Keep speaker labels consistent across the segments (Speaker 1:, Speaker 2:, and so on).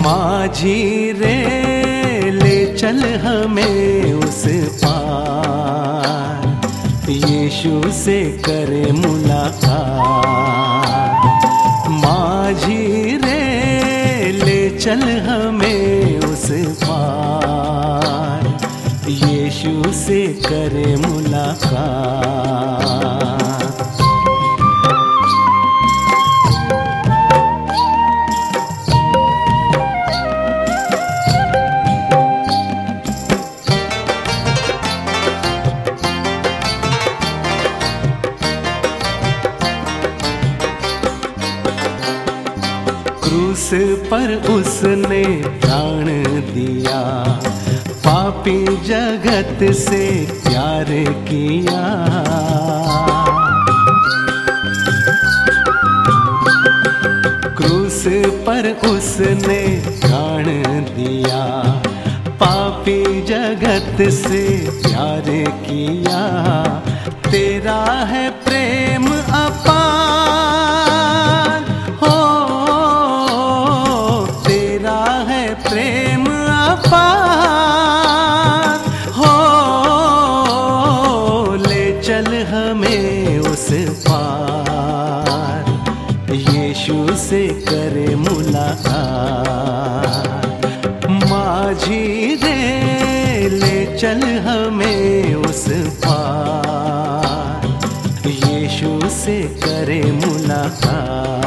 Speaker 1: माझी रे, ले चल हमें उस पार। यीशु से करे मुलाकात। माझी रे, ले चल हमें उस पार। यीशु से करे मुलाकात। क्रूस पर उसने प्राण दिया। पापी जगत से प्यार किया। क्रूस पर उसने प्राण दिया। पापी जगत से प्यार किया। तेरा है प्रेम अपार। हमें उस पार, यीशु से करे मुलाकात। माझी रे ले चल हमें उस पार, यीशु से करे मुलाकात।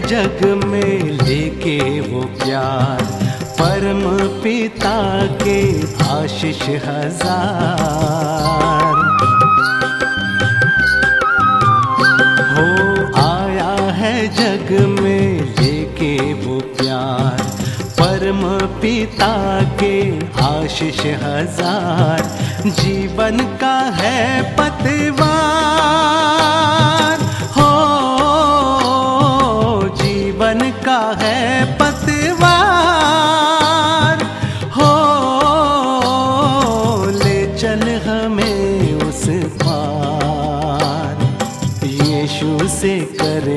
Speaker 1: जग में लेके वो प्यार, परम पिता के आशीष हज़ार। हो आया है जग में लेके वो प्यार, परम पिता के आशीष हज़ार। जीवन का है पतवार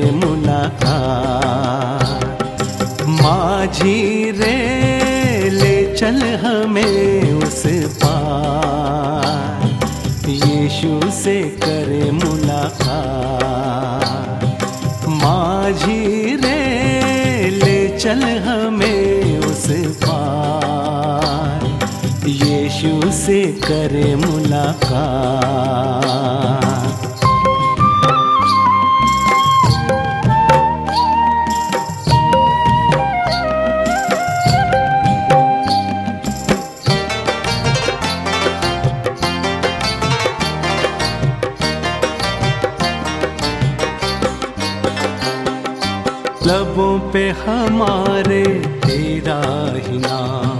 Speaker 1: मुलाकात माझी रे ले चल हमें उस पार। यीशु से करे मुलाकात। माझी रे ले चल हमें उस पार। यीशु से करे मुलाकात। लबों पे हमारे तेरा ही नाम।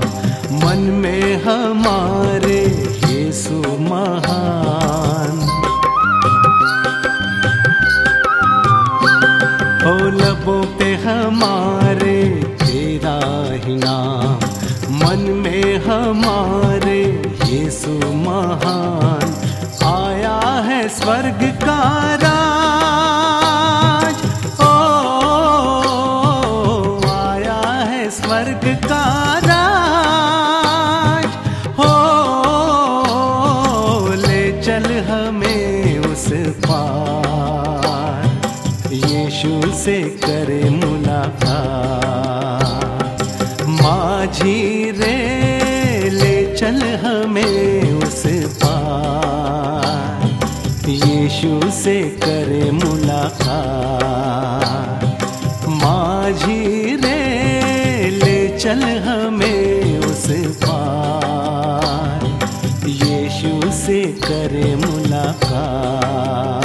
Speaker 1: मन में हमारे यीशु महान। ओ लबों पे हमारे तेरा ही नाम। मन में हमारे यीशु महान। आया है स्वर्ग का हमें उस पार, यीशु से करे मुलाकात। माझी रे ले चल हमें उस पार, यीशु से करे मुलाकात। माझी रे ले चल हमें उस पार। यीशु से करे मुलाकात।